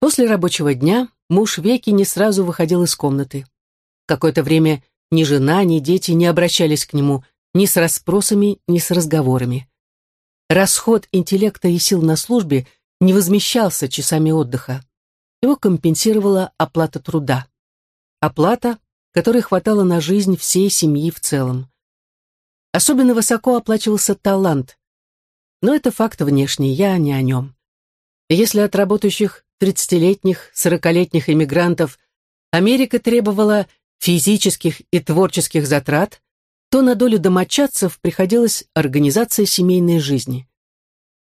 После рабочего дня муж Веки не сразу выходил из комнаты. Какое-то время ни жена, ни дети не обращались к нему ни с расспросами, ни с разговорами. Расход интеллекта и сил на службе не возмещался часами отдыха. Его компенсировала оплата труда. Оплата, которой хватало на жизнь всей семьи в целом. Особенно высоко оплачивался талант. Но это факт внешний, я не о нем. Если от работающих 30-летних, 40-летних иммигрантов Америка требовала физических и творческих затрат, то на долю домочадцев приходилась организация семейной жизни.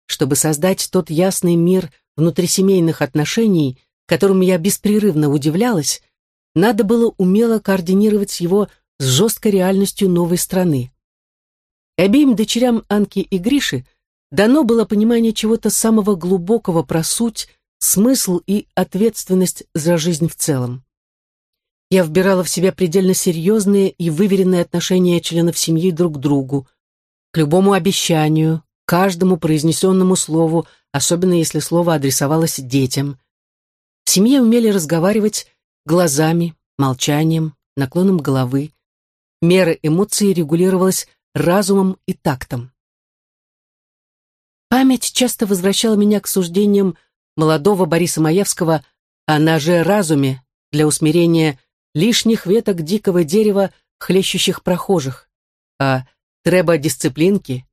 Чтобы создать тот ясный мир внутрисемейных отношений, которым я беспрерывно удивлялась, надо было умело координировать его с жесткой реальностью новой страны. Обеим дочерям Анки и Гриши дано было понимание чего-то самого глубокого про суть, смысл и ответственность за жизнь в целом. Я вбирала в себя предельно серьезные и выверенные отношения членов семьи друг к другу, к любому обещанию, каждому произнесенному слову, особенно если слово адресовалось детям. В семье умели разговаривать глазами, молчанием, наклоном головы. Мера эмоций регулировалась разумом и тактом. Память часто возвращала меня к суждениям молодого Бориса Маевского о ноже разуме для усмирения лишних веток дикого дерева, хлещущих прохожих, а треба дисциплинки,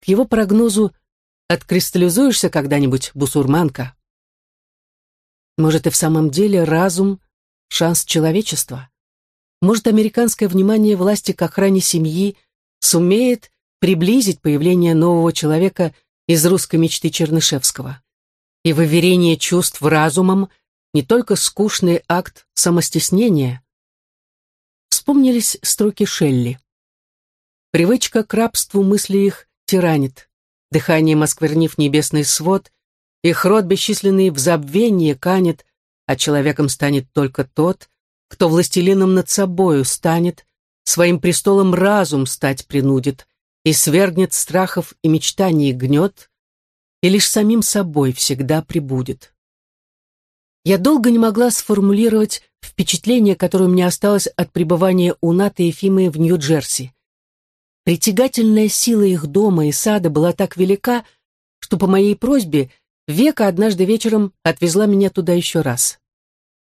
к его прогнозу «откристаллизуешься когда-нибудь, бусурманка». Может, и в самом деле разум — шанс человечества? Может, американское внимание власти к охране семьи сумеет приблизить появление нового человека из русской мечты Чернышевского? И выверение чувств разумом не только скучный акт самостеснения. Вспомнились строки Шелли. Привычка к рабству мысли их тиранит, дыханием осквернив небесный свод, их род бесчисленный в забвение канет, а человеком станет только тот, кто властелином над собою станет, своим престолом разум стать принудит. И свергнет страхов и мечтаний гнет, и лишь самим собой всегда прибудет. Я долго не могла сформулировать впечатление, которое у меня осталось от пребывания у Наты и Ефимы в Нью-Джерси. Притягательная сила их дома и сада была так велика, что по моей просьбе Века однажды вечером отвезла меня туда еще раз.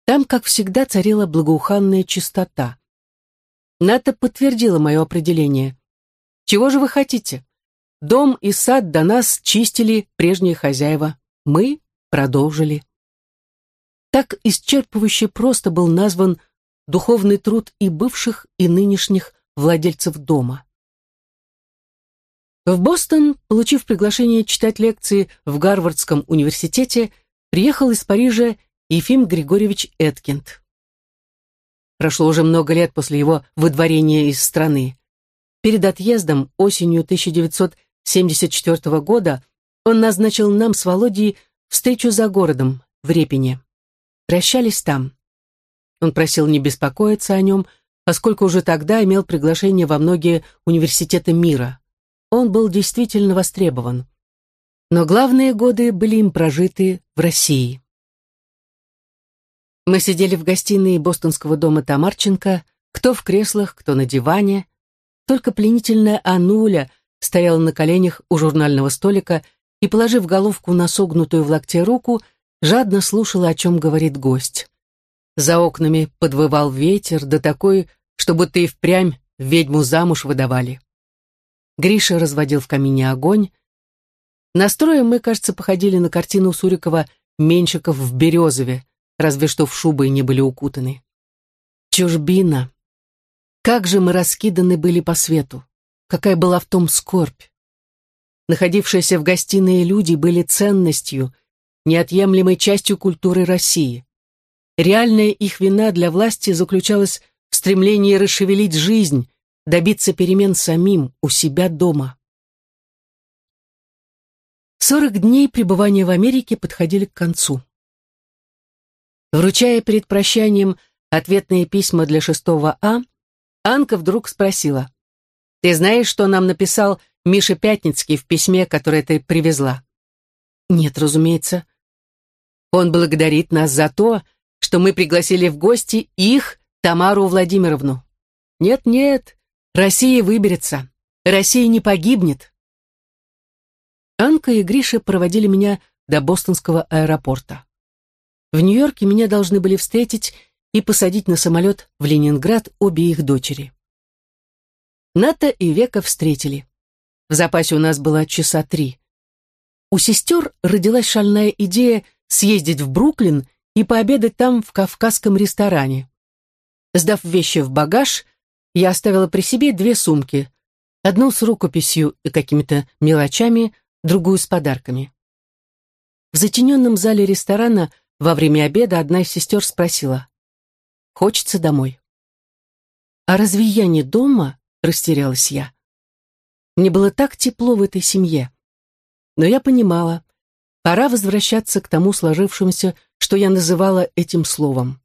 Там, как всегда, царила благоуханная чистота. Ната подтвердила мое определение. «Чего же вы хотите? Дом и сад до нас чистили прежние хозяева. Мы продолжили». Так исчерпывающе просто был назван духовный труд и бывших, и нынешних владельцев дома. В Бостон, получив приглашение читать лекции в Гарвардском университете, приехал из Парижа Ефим Григорьевич Эткинд. Прошло уже много лет после его выдворения из страны. Перед отъездом осенью 1974 года он назначил нам с Володей встречу за городом, в Репине. Прощались там. Он просил не беспокоиться о нем, поскольку уже тогда имел приглашение во многие университеты мира. Он был действительно востребован. Но главные годы были им прожиты в России. Мы сидели в гостиной бостонского дома Тамарченко, кто в креслах, кто на диване. Только пленительная Ануля стояла на коленях у журнального столика и, положив головку на согнутую в локте руку, жадно слушала, о чем говорит гость. За окнами подвывал ветер, да такой, что будто и впрямь ведьму замуж выдавали. Гриша разводил в камине огонь. Настроем мы, кажется, походили на картину Сурикова «Меньшиков в Березове», разве что в шубы не были укутаны. Чужбина. Как же мы раскиданы были по свету. Какая была в том скорбь. Находившиеся в гостиной люди были ценностью — неотъемлемой частью культуры России. Реальная их вина для власти заключалась в стремлении расшевелить жизнь, добиться перемен самим, у себя дома. Сорок дней пребывания в Америке подходили к концу. Вручая перед прощанием ответные письма для шестого А, Анка вдруг спросила, «Ты знаешь, что нам написал Миша Пятницкий в письме, которое ты привезла?» «Нет, разумеется. Он благодарит нас за то, что мы пригласили в гости их, Тамару Владимировну. Нет-нет, Россия выберется. Россия не погибнет. Анка и Гриша проводили меня до бостонского аэропорта. В Нью-Йорке меня должны были встретить и посадить на самолет в Ленинград обе их дочери. Ната и Века встретили. В запасе у нас было часа три. У сестер родилась шальная идея съездить в Бруклин и пообедать там в кавказском ресторане. Сдав вещи в багаж, я оставила при себе две сумки. Одну с рукописью и какими-то мелочами, другую с подарками. В затененном зале ресторана во время обеда одна из сестер спросила. «Хочется домой». «А разве я не дома?» — растерялась я. Мне было так тепло в этой семье. Но я понимала, пора возвращаться к тому сложившемуся, что я называла этим словом.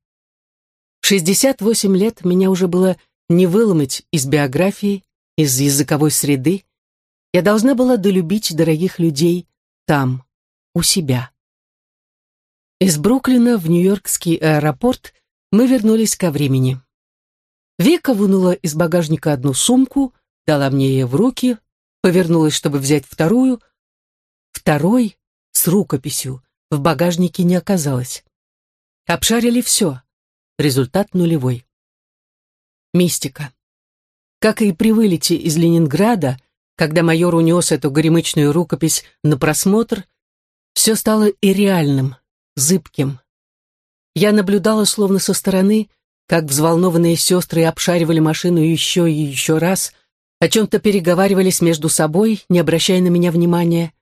В 68 лет меня уже было не выломать из биографии, из языковой среды. Я должна была долюбить дорогих людей там, у себя. Из Бруклина в Нью-Йоркский аэропорт мы вернулись ко времени. Века вынула из багажника одну сумку, дала мне ее в руки, повернулась, чтобы взять вторую. Второй, с рукописью, в багажнике не оказалось. Обшарили все. Результат нулевой. Мистика. Как и при вылете из Ленинграда, когда майор унес эту горемычную рукопись на просмотр, все стало и реальным, зыбким. Я наблюдала словно со стороны, как взволнованные сестры обшаривали машину еще и еще раз, о чем-то переговаривались между собой, не обращая на меня внимания.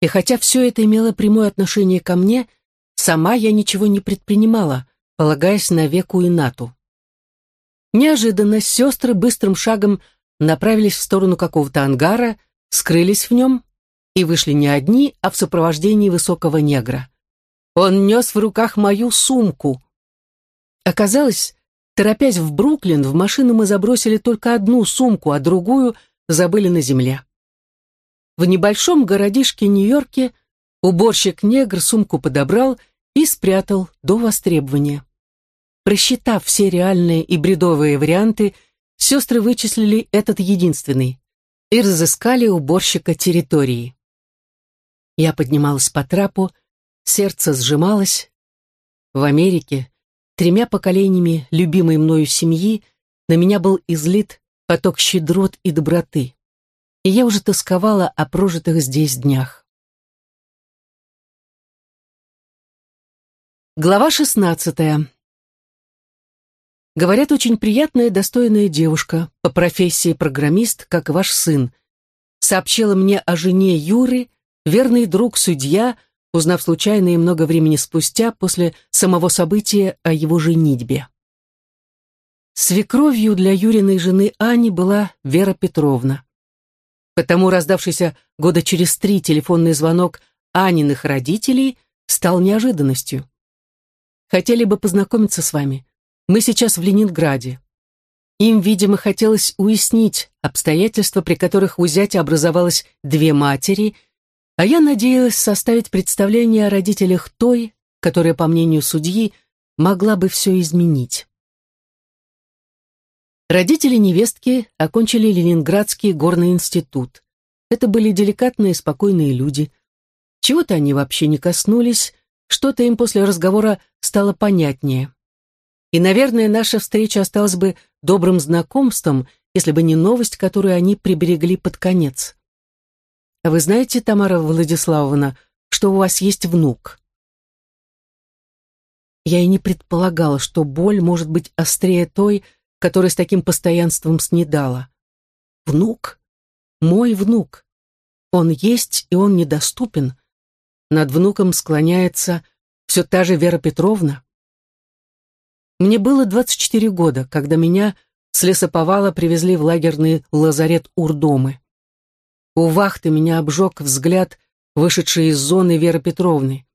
И хотя все это имело прямое отношение ко мне, сама я ничего не предпринимала, полагаясь на веку и нату. Неожиданно сестры быстрым шагом направились в сторону какого-то ангара, скрылись в нем и вышли не одни, а в сопровождении высокого негра. Он нес в руках мою сумку. Оказалось, торопясь в Бруклин, в машину мы забросили только одну сумку, а другую забыли на земле. В небольшом городишке Нью-Йорке уборщик-негр сумку подобрал и спрятал до востребования. Просчитав все реальные и бредовые варианты, сестры вычислили этот единственный и разыскали уборщика территории. Я поднималась по трапу, сердце сжималось. В Америке, тремя поколениями любимой мною семьи, на меня был излит поток щедрот и доброты, и я уже тосковала о прожитых здесь днях. Глава шестнадцатая. Говорят, очень приятная достойная девушка, по профессии программист, как ваш сын. Сообщила мне о жене Юры, верный друг судья, узнав случайно и много времени спустя после самого события о его женитьбе. Свекровью для Юриной жены Ани была Вера Петровна. Потому раздавшийся года через три телефонный звонок Аниных родителей стал неожиданностью. Хотели бы познакомиться с вами. Мы сейчас в Ленинграде. Им, видимо, хотелось уяснить обстоятельства, при которых у зятя образовалось две матери, а я надеялась составить представление о родителях той, которая, по мнению судьи, могла бы все изменить. Родители невестки окончили Ленинградский горный институт. Это были деликатные, спокойные люди. Чего-то они вообще не коснулись, что-то им после разговора стало понятнее. И, наверное, наша встреча осталась бы добрым знакомством, если бы не новость, которую они приберегли под конец. А вы знаете, Тамара Владиславовна, что у вас есть внук? Я и не предполагала, что боль может быть острее той, которая с таким постоянством снедала. Внук? Мой внук. Он есть, и он недоступен. Над внуком склоняется все та же Вера Петровна. Мне было 24 года, когда меня с лесоповала привезли в лагерный лазарет Урдомы. У вахты меня обжег взгляд, вышедший из зоны Веры Петровны.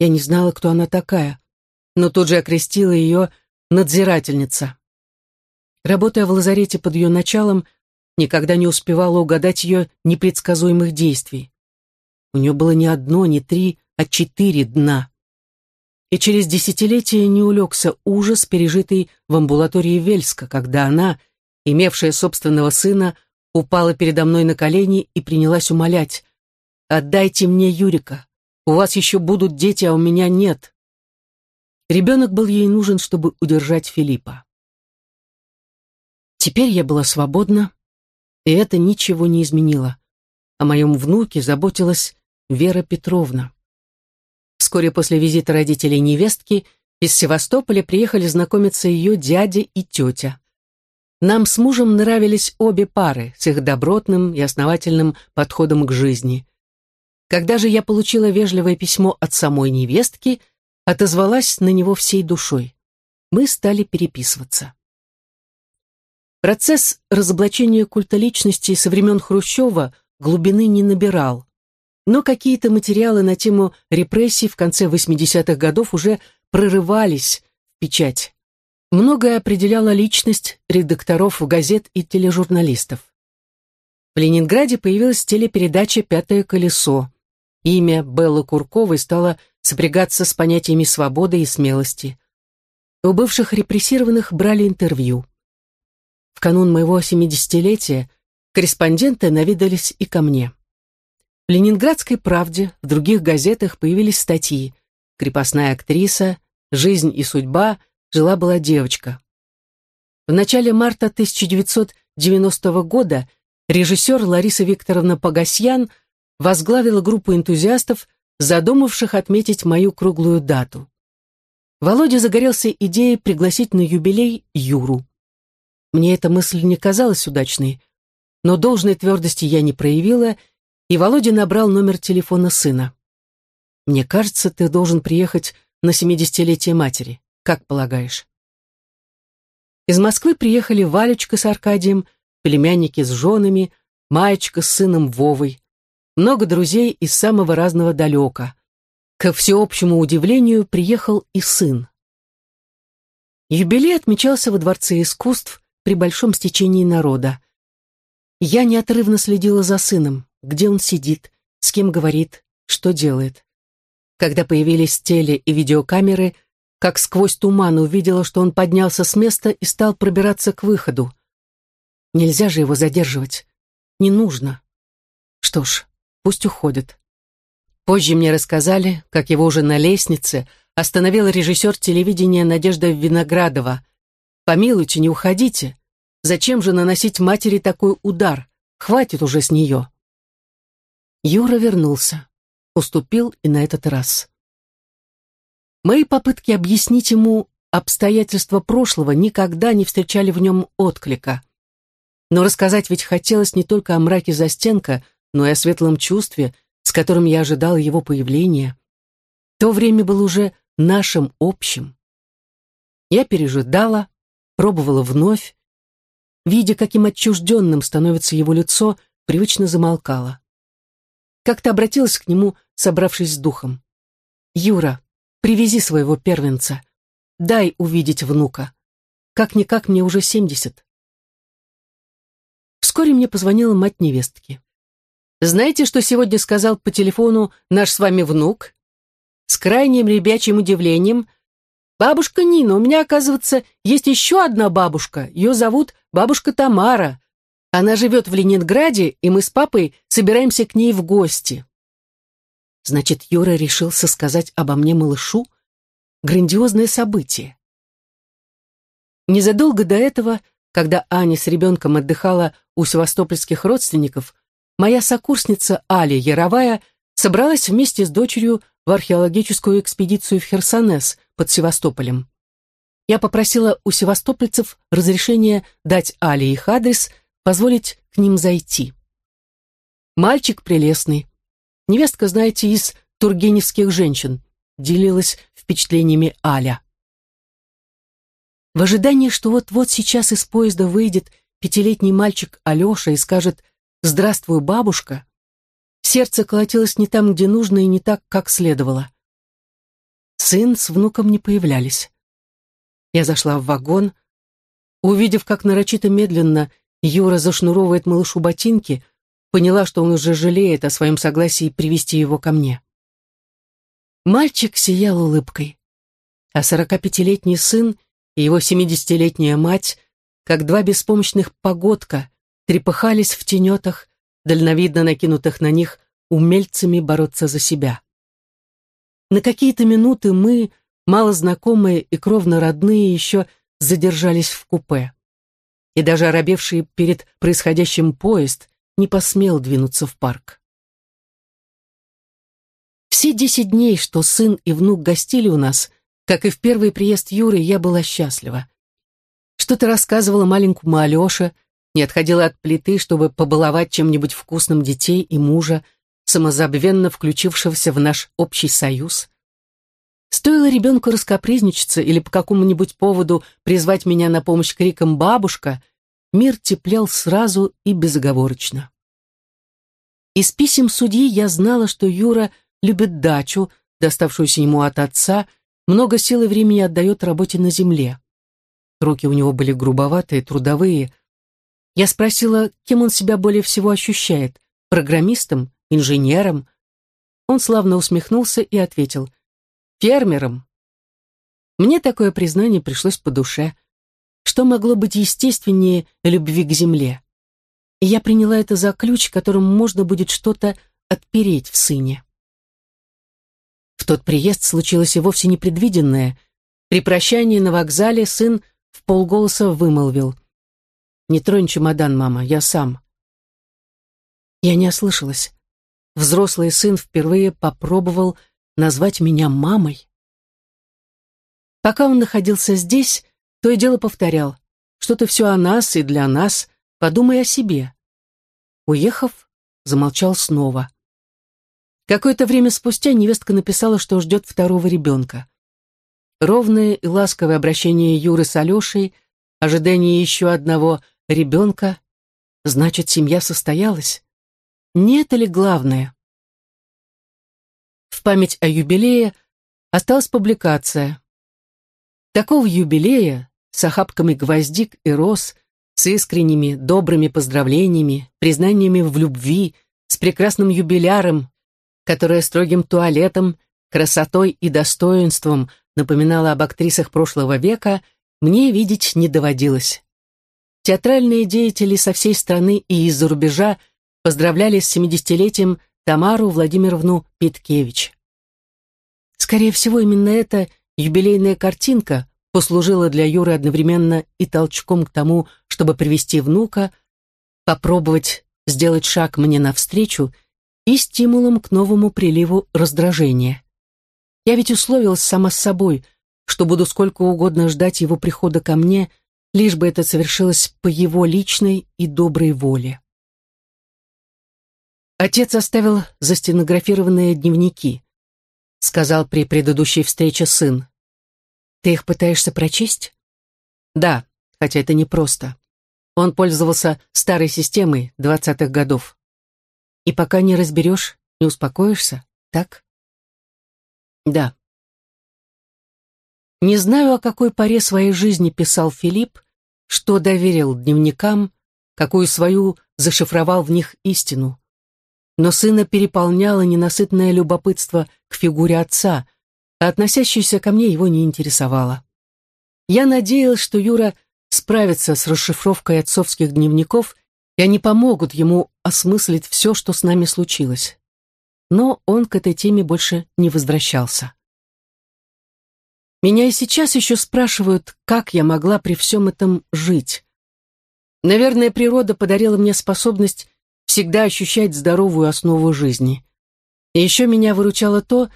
Я не знала, кто она такая, но тут же окрестила ее надзирательница. Работая в лазарете под ее началом, никогда не успевала угадать ее непредсказуемых действий. У нее было не одно, не три, а четыре дна. и через десятилетия не улегся ужас, пережитый в амбулатории Вельска, когда она, имевшая собственного сына, упала передо мной на колени и принялась умолять «Отдайте мне Юрика, у вас еще будут дети, а у меня нет». Ребенок был ей нужен, чтобы удержать Филиппа. Теперь я была свободна, и это ничего не изменило. О моем внуке заботилась Вера Петровна. Вскоре после визита родителей невестки из Севастополя приехали знакомиться ее дядя и тетя. Нам с мужем нравились обе пары с их добротным и основательным подходом к жизни. Когда же я получила вежливое письмо от самой невестки, отозвалась на него всей душой. Мы стали переписываться. Процесс разоблачения культа личности со времен Хрущева глубины не набирал. Но какие-то материалы на тему репрессий в конце 80-х годов уже прорывались в печать. Многое определяла личность редакторов газет и тележурналистов. В Ленинграде появилась телепередача «Пятое колесо». Имя Беллы Курковой стало сопрягаться с понятиями свободы и смелости. У бывших репрессированных брали интервью. В канун моего 70-летия корреспонденты навидались и ко мне. В «Ленинградской правде», в других газетах появились статьи «Крепостная актриса», «Жизнь и судьба», «Жила-была девочка». В начале марта 1990 года режиссер Лариса Викторовна Погасьян возглавила группу энтузиастов, задумавших отметить мою круглую дату. Володя загорелся идеей пригласить на юбилей Юру. Мне эта мысль не казалась удачной, но должной твердости я не проявила и Володя набрал номер телефона сына. «Мне кажется, ты должен приехать на семидесятилетие матери. Как полагаешь?» Из Москвы приехали Валечка с Аркадием, племянники с женами, Маечка с сыном Вовой, много друзей из самого разного далека. Ко всеобщему удивлению приехал и сын. Юбилей отмечался во Дворце искусств при большом стечении народа. Я неотрывно следила за сыном где он сидит, с кем говорит, что делает. Когда появились теле- и видеокамеры, как сквозь туман увидела, что он поднялся с места и стал пробираться к выходу. Нельзя же его задерживать. Не нужно. Что ж, пусть уходит. Позже мне рассказали, как его уже на лестнице остановил режиссер телевидения Надежда Виноградова. «Помилуйте, не уходите. Зачем же наносить матери такой удар? Хватит уже с нее». Юра вернулся. Уступил и на этот раз. Мои попытки объяснить ему обстоятельства прошлого никогда не встречали в нем отклика. Но рассказать ведь хотелось не только о мраке застенка, но и о светлом чувстве, с которым я ожидала его появления. То время было уже нашим общим. Я пережидала, пробовала вновь. Видя, каким отчужденным становится его лицо, привычно замолкала. Как-то обратилась к нему, собравшись с духом. «Юра, привези своего первенца. Дай увидеть внука. Как-никак мне уже семьдесят». Вскоре мне позвонила мать невестки. «Знаете, что сегодня сказал по телефону наш с вами внук?» С крайним ребячьим удивлением. «Бабушка Нина, у меня, оказывается, есть еще одна бабушка. Ее зовут бабушка Тамара. Она живет в Ленинграде, и мы с папой собираемся к ней в гости. Значит, Юра решился сказать обо мне малышу? Грандиозное событие. Незадолго до этого, когда Аня с ребенком отдыхала у севастопольских родственников, моя сокурсница Аля Яровая собралась вместе с дочерью в археологическую экспедицию в Херсонес под Севастополем. Я попросила у севастопольцев разрешения дать Але их адрес – позволить к ним зайти. Мальчик прелестный. Невестка, знаете, из тургеневских женщин, делилась впечатлениями Аля. В ожидании, что вот-вот сейчас из поезда выйдет пятилетний мальчик Алеша и скажет «Здравствуй, бабушка», сердце колотилось не там, где нужно, и не так, как следовало. Сын с внуком не появлялись. Я зашла в вагон, увидев, как нарочито медленно Юра зашнуровывает малышу ботинки, поняла, что он уже жалеет о своем согласии привести его ко мне. Мальчик сиял улыбкой. а 45-летний сын и его 70-летняя мать, как два беспомощных погодка, трепыхались в тенетах, дальновидно накинутых на них умельцами бороться за себя. На какие-то минуты мы, мало знакомые и кровно родные, еще задержались в купе. И даже оробевший перед происходящим поезд не посмел двинуться в парк. Все десять дней, что сын и внук гостили у нас, как и в первый приезд Юры, я была счастлива. Что-то рассказывала маленькому Алёше, не отходила от плиты, чтобы побаловать чем-нибудь вкусным детей и мужа, самозабвенно включившегося в наш общий союз. Стоило ребенку раскопризничаться или по какому-нибудь поводу призвать меня на помощь криком «бабушка», мир теплел сразу и безоговорочно. Из писем судьи я знала, что Юра любит дачу, доставшуюся ему от отца, много сил и времени отдает работе на земле. Руки у него были грубоватые, трудовые. Я спросила, кем он себя более всего ощущает, программистом, инженером. Он славно усмехнулся и ответил, фермером. Мне такое признание пришлось по душе. Что могло быть естественнее любви к земле? И я приняла это за ключ, которым можно будет что-то отпереть в сыне. В тот приезд случилось и вовсе непредвиденное. При прощании на вокзале сын в полголоса вымолвил. «Не тронь чемодан, мама, я сам». Я не ослышалась. Взрослый сын впервые попробовал назвать меня мамой. Пока он находился здесь, то и дело повторял. Что-то все о нас и для нас, подумай о себе. Уехав, замолчал снова. Какое-то время спустя невестка написала, что ждет второго ребенка. Ровное и ласковое обращение Юры с Алешей, ожидание еще одного ребенка, значит, семья состоялась. Не это ли главное? В память о юбилее осталась публикация. Такого юбилея с охапками гвоздик и роз, с искренними, добрыми поздравлениями, признаниями в любви, с прекрасным юбиляром, которая строгим туалетом, красотой и достоинством напоминала об актрисах прошлого века, мне видеть не доводилось. Театральные деятели со всей страны и из-за рубежа поздравляли с 70-летием Тамару Владимировну Питкевич. Скорее всего, именно эта юбилейная картинка послужила для Юры одновременно и толчком к тому, чтобы привести внука, попробовать сделать шаг мне навстречу и стимулом к новому приливу раздражения. Я ведь условилась сама с собой, что буду сколько угодно ждать его прихода ко мне, лишь бы это совершилось по его личной и доброй воле. Отец оставил застенографированные дневники. Сказал при предыдущей встрече сын. Ты их пытаешься прочесть? Да, хотя это непросто. Он пользовался старой системой двадцатых годов. И пока не разберешь, не успокоишься, так? Да. Не знаю, о какой поре своей жизни писал Филипп, что доверил дневникам, какую свою зашифровал в них истину но сына переполняло ненасытное любопытство к фигуре отца, а относящееся ко мне его не интересовало. Я надеялась, что Юра справится с расшифровкой отцовских дневников, и они помогут ему осмыслить все, что с нами случилось. Но он к этой теме больше не возвращался. Меня и сейчас еще спрашивают, как я могла при всем этом жить. Наверное, природа подарила мне способность всегда ощущать здоровую основу жизни. И еще меня выручало то, что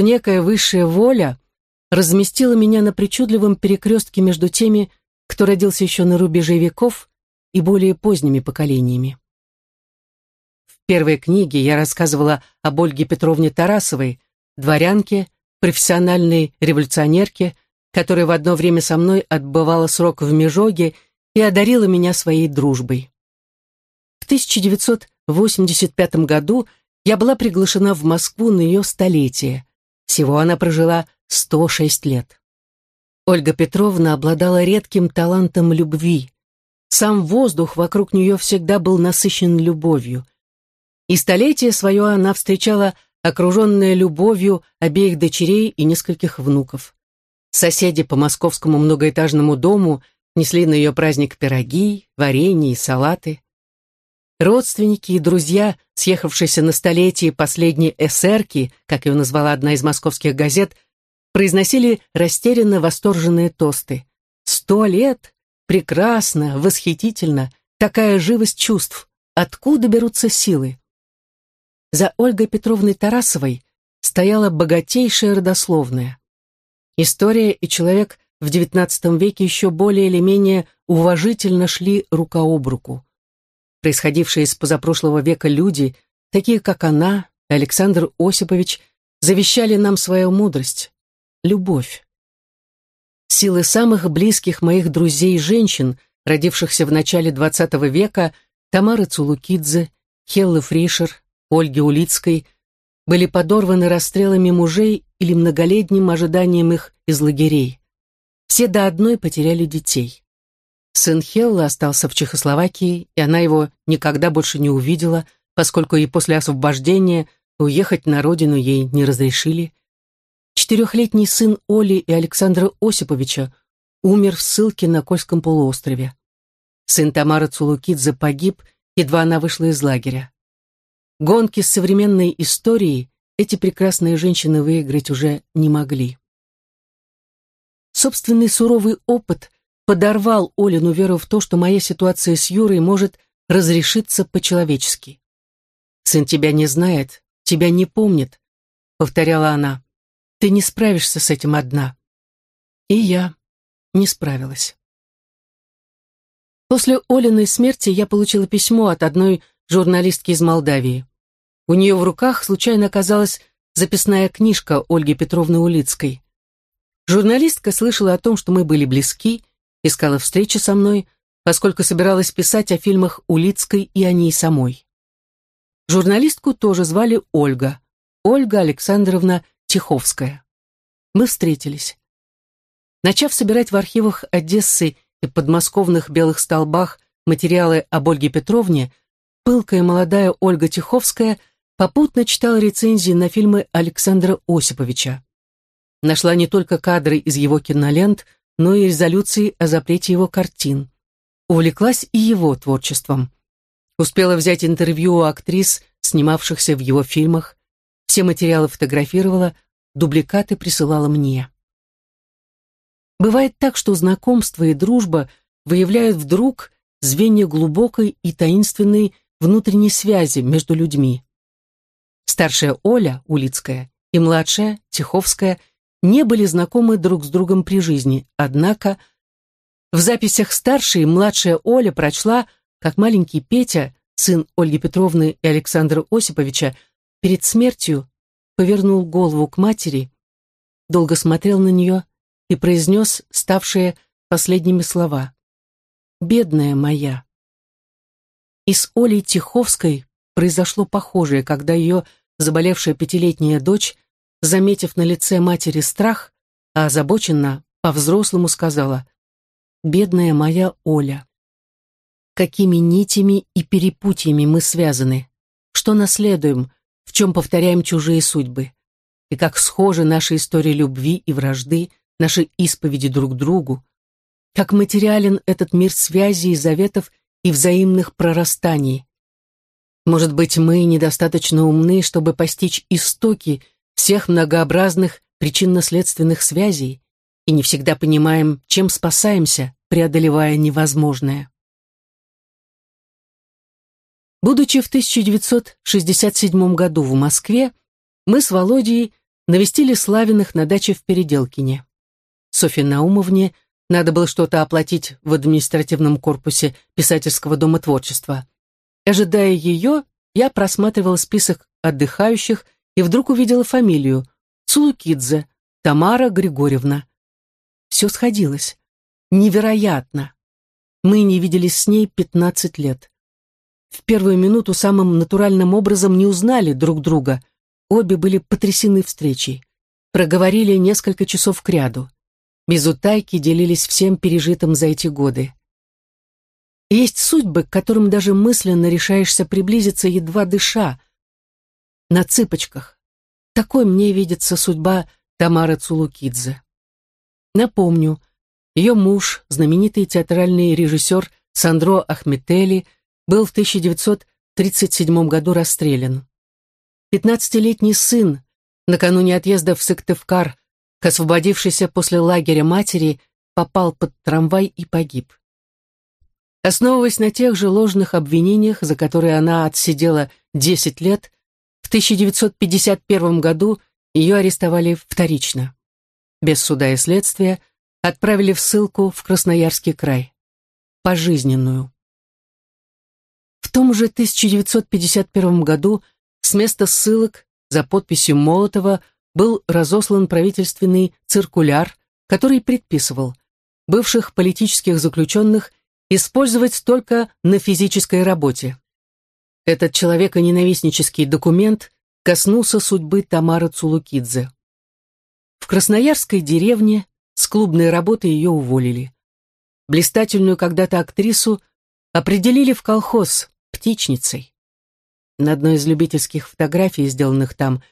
некая высшая воля разместила меня на причудливом перекрестке между теми, кто родился еще на рубеже веков, и более поздними поколениями. В первой книге я рассказывала об Ольге Петровне Тарасовой, дворянке, профессиональной революционерке, которая в одно время со мной отбывала срок в Межоге и одарила меня своей дружбой. В 1985 году я была приглашена в Москву на ее столетие. Всего она прожила 106 лет. Ольга Петровна обладала редким талантом любви. Сам воздух вокруг нее всегда был насыщен любовью. И столетие свое она встречала окруженная любовью обеих дочерей и нескольких внуков. Соседи по московскому многоэтажному дому несли на ее праздник пироги, варенье и салаты. Родственники и друзья, съехавшиеся на столетие последней эсерки, как ее назвала одна из московских газет, произносили растерянно восторженные тосты. «Сто лет? Прекрасно, восхитительно, такая живость чувств. Откуда берутся силы?» За Ольгой Петровной Тарасовой стояла богатейшая родословная. История и человек в XIX веке еще более или менее уважительно шли рука об руку. Происходившие из позапрошлого века люди, такие как она, Александр Осипович, завещали нам свою мудрость, любовь. Силы самых близких моих друзей и женщин, родившихся в начале XX века, Тамары Цулукидзе, Хеллы Фришер, Ольги Улицкой, были подорваны расстрелами мужей или многолетним ожиданием их из лагерей. Все до одной потеряли детей. Сын Хелла остался в Чехословакии, и она его никогда больше не увидела, поскольку и после освобождения уехать на родину ей не разрешили. Четырехлетний сын Оли и Александра Осиповича умер в ссылке на Кольском полуострове. Сын Тамара Цулукидзе погиб, едва она вышла из лагеря. Гонки с современной историей эти прекрасные женщины выиграть уже не могли. Собственный суровый опыт подорвал Олину веру в то, что моя ситуация с Юрой может разрешиться по-человечески. «Сын тебя не знает, тебя не помнит», — повторяла она. «Ты не справишься с этим одна». И я не справилась. После Олиной смерти я получила письмо от одной журналистки из Молдавии. У нее в руках случайно оказалась записная книжка Ольги Петровны Улицкой. Журналистка слышала о том, что мы были близки, искала встречи со мной, поскольку собиралась писать о фильмах Улицкой и о ней самой. Журналистку тоже звали Ольга, Ольга Александровна Тиховская. Мы встретились. Начав собирать в архивах Одессы и подмосковных белых столбах материалы об Ольге Петровне, пылкая молодая Ольга Тиховская попутно читала рецензии на фильмы Александра Осиповича. Нашла не только кадры из его кинолент, но и резолюции о запрете его картин. Увлеклась и его творчеством. Успела взять интервью у актрис, снимавшихся в его фильмах, все материалы фотографировала, дубликаты присылала мне. Бывает так, что знакомство и дружба выявляют вдруг звенья глубокой и таинственной внутренней связи между людьми. Старшая Оля Улицкая и младшая Тиховская – не были знакомы друг с другом при жизни, однако в записях старшая и младшая Оля прочла, как маленький Петя, сын Ольги Петровны и Александра Осиповича, перед смертью повернул голову к матери, долго смотрел на нее и произнес ставшие последними слова. «Бедная моя». И с Олей Тиховской произошло похожее, когда ее заболевшая пятилетняя дочь заметив на лице матери страх, а озабоченно по-взрослому сказала «Бедная моя Оля». Какими нитями и перепутьями мы связаны, что наследуем, в чем повторяем чужие судьбы, и как схожи наши истории любви и вражды, наши исповеди друг другу, как материален этот мир связи и заветов и взаимных прорастаний. Может быть, мы недостаточно умны, чтобы постичь истоки всех многообразных причинно-следственных связей и не всегда понимаем, чем спасаемся, преодолевая невозможное. Будучи в 1967 году в Москве, мы с Володей навестили Славиных на даче в Переделкине. Софье Наумовне надо было что-то оплатить в административном корпусе писательского дома творчества. Ожидая ее, я просматривал список отдыхающих и вдруг увидела фамилию Цулукидзе, Тамара Григорьевна. Все сходилось. Невероятно. Мы не виделись с ней 15 лет. В первую минуту самым натуральным образом не узнали друг друга. Обе были потрясены встречей. Проговорили несколько часов кряду. Без утайки делились всем пережитым за эти годы. Есть судьбы, к которым даже мысленно решаешься приблизиться, едва дыша, на цыпочках. Такой мне видится судьба Тамары Цулукидзе. Напомню, ее муж, знаменитый театральный режиссер Сандро Ахметели, был в 1937 году расстрелян. Пятнадцатилетний сын, накануне отъезда в Сыктывкар, к освободившейся после лагеря матери, попал под трамвай и погиб. Основываясь на тех же ложных обвинениях, за которые она отсидела 10 лет, 1951 году ее арестовали вторично. Без суда и следствия отправили в ссылку в Красноярский край. Пожизненную. В том же 1951 году с места ссылок за подписью Молотова был разослан правительственный циркуляр, который предписывал бывших политических заключенных использовать только на физической работе. Этот человеконенавистнический документ коснулся судьбы Тамары Цулукидзе. В красноярской деревне с клубной работы ее уволили. Блистательную когда-то актрису определили в колхоз птичницей. На одной из любительских фотографий, сделанных там,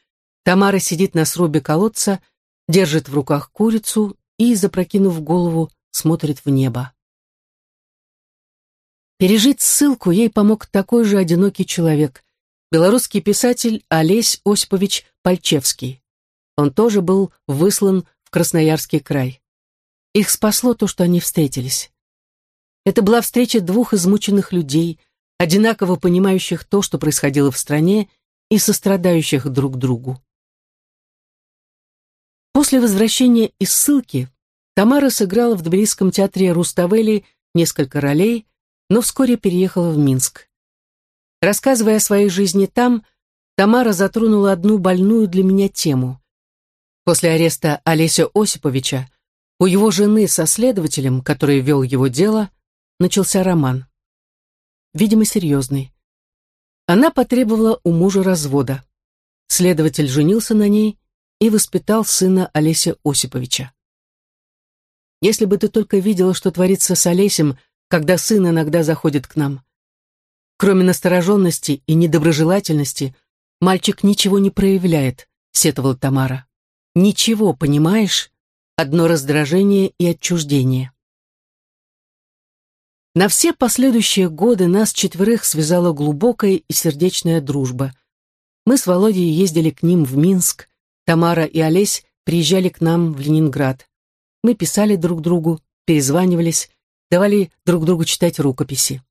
Тамара сидит на срубе колодца, держит в руках курицу и, запрокинув голову, смотрит в небо. Пережить ссылку ей помог такой же одинокий человек, белорусский писатель Олесь Осипович Пальчевский. Он тоже был выслан в Красноярский край. Их спасло то, что они встретились. Это была встреча двух измученных людей, одинаково понимающих то, что происходило в стране, и сострадающих друг другу. После возвращения из ссылки Тамара сыграла в Тбилисском театре Руставели несколько ролей, но вскоре переехала в Минск. Рассказывая о своей жизни там, Тамара затронула одну больную для меня тему. После ареста Олеся Осиповича у его жены со следователем, который вел его дело, начался роман. Видимо, серьезный. Она потребовала у мужа развода. Следователь женился на ней и воспитал сына Олеся Осиповича. Если бы ты только видела, что творится с Олесем, когда сын иногда заходит к нам. Кроме настороженности и недоброжелательности, мальчик ничего не проявляет, сетовала Тамара. Ничего, понимаешь? Одно раздражение и отчуждение. На все последующие годы нас четверых связала глубокая и сердечная дружба. Мы с Володей ездили к ним в Минск, Тамара и Олесь приезжали к нам в Ленинград. Мы писали друг другу, перезванивались, давали друг другу читать рукописи.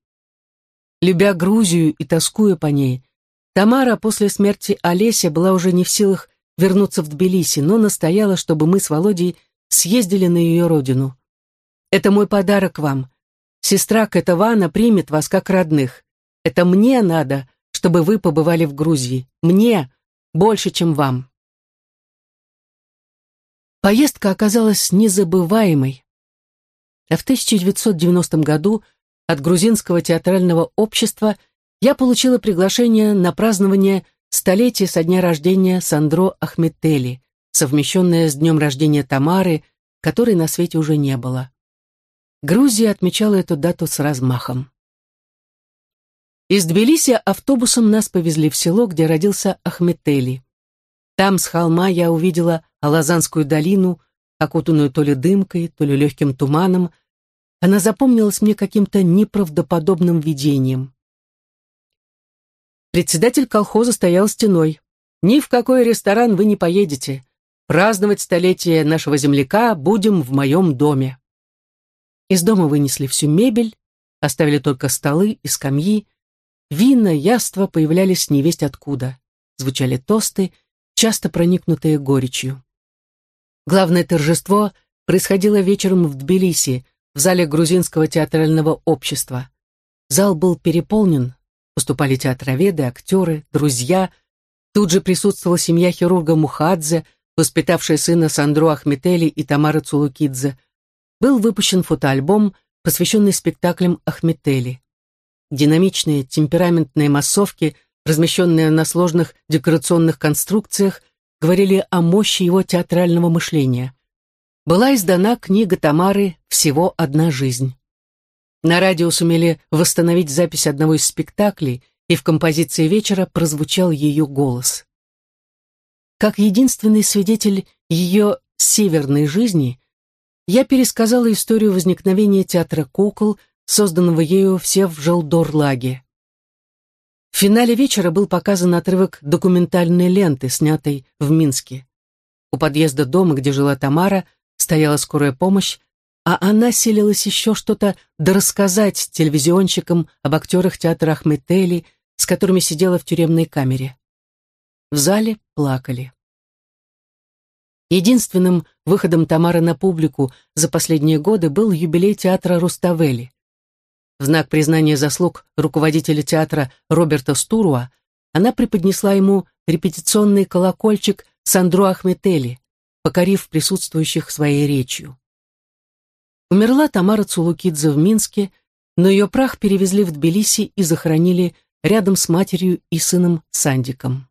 Любя Грузию и тоскуя по ней, Тамара после смерти Олеся была уже не в силах вернуться в Тбилиси, но настояла, чтобы мы с Володей съездили на ее родину. «Это мой подарок вам. Сестра Катавана примет вас как родных. Это мне надо, чтобы вы побывали в Грузии. Мне больше, чем вам». Поездка оказалась незабываемой. А в 1990 году от грузинского театрального общества я получила приглашение на празднование столетия со дня рождения Сандро Ахметели, совмещенное с днем рождения Тамары, которой на свете уже не было. Грузия отмечала эту дату с размахом. Из Тбилиси автобусом нас повезли в село, где родился Ахметели. Там с холма я увидела Алазанскую долину, окутанную то ли дымкой, то ли легким туманом. Она запомнилась мне каким-то неправдоподобным видением. Председатель колхоза стоял стеной. «Ни в какой ресторан вы не поедете. Праздновать столетие нашего земляка будем в моем доме». Из дома вынесли всю мебель, оставили только столы и скамьи. Вина, яства появлялись невесть откуда. Звучали тосты — часто проникнутые горечью. Главное торжество происходило вечером в Тбилиси, в зале грузинского театрального общества. Зал был переполнен, поступали театроведы, актеры, друзья. Тут же присутствовала семья хирурга Мухадзе, воспитавшая сына Сандро Ахметели и Тамары Цулукидзе. Был выпущен фотоальбом, посвященный спектаклям Ахметели. Динамичные, темпераментные массовки – размещенные на сложных декорационных конструкциях, говорили о мощи его театрального мышления. Была издана книга Тамары «Всего одна жизнь». На радио сумели восстановить запись одного из спектаклей, и в композиции вечера прозвучал ее голос. Как единственный свидетель ее северной жизни, я пересказала историю возникновения театра кукол, созданного ею все в Желдорлаге. В финале вечера был показан отрывок документальной ленты, снятой в Минске. У подъезда дома, где жила Тамара, стояла скорая помощь, а она селилась еще что-то дорассказать телевизионщикам об актерах театра Ахметели, с которыми сидела в тюремной камере. В зале плакали. Единственным выходом Тамары на публику за последние годы был юбилей театра Руставели. В знак признания заслуг руководителя театра Роберта Стуруа она преподнесла ему репетиционный колокольчик Сандро Ахметели, покорив присутствующих своей речью. Умерла Тамара Цулукидзе в Минске, но ее прах перевезли в Тбилиси и захоронили рядом с матерью и сыном Сандиком.